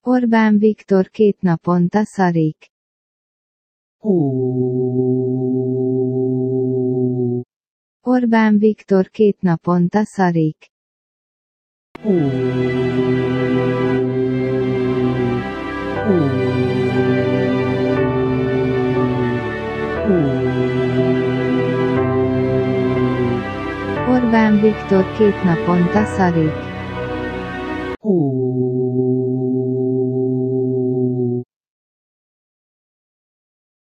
Orbán Viktor két naponta szarik. Orbán Viktor két naponta szarik. Orbán Viktor két naponta szarik.